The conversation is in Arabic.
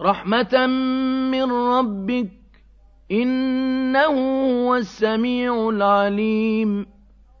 رَحْمَةً مِّن رَّبِّكَ ۚ إِنَّهُ هُوَ السَّمِيعُ الْعَلِيمُ.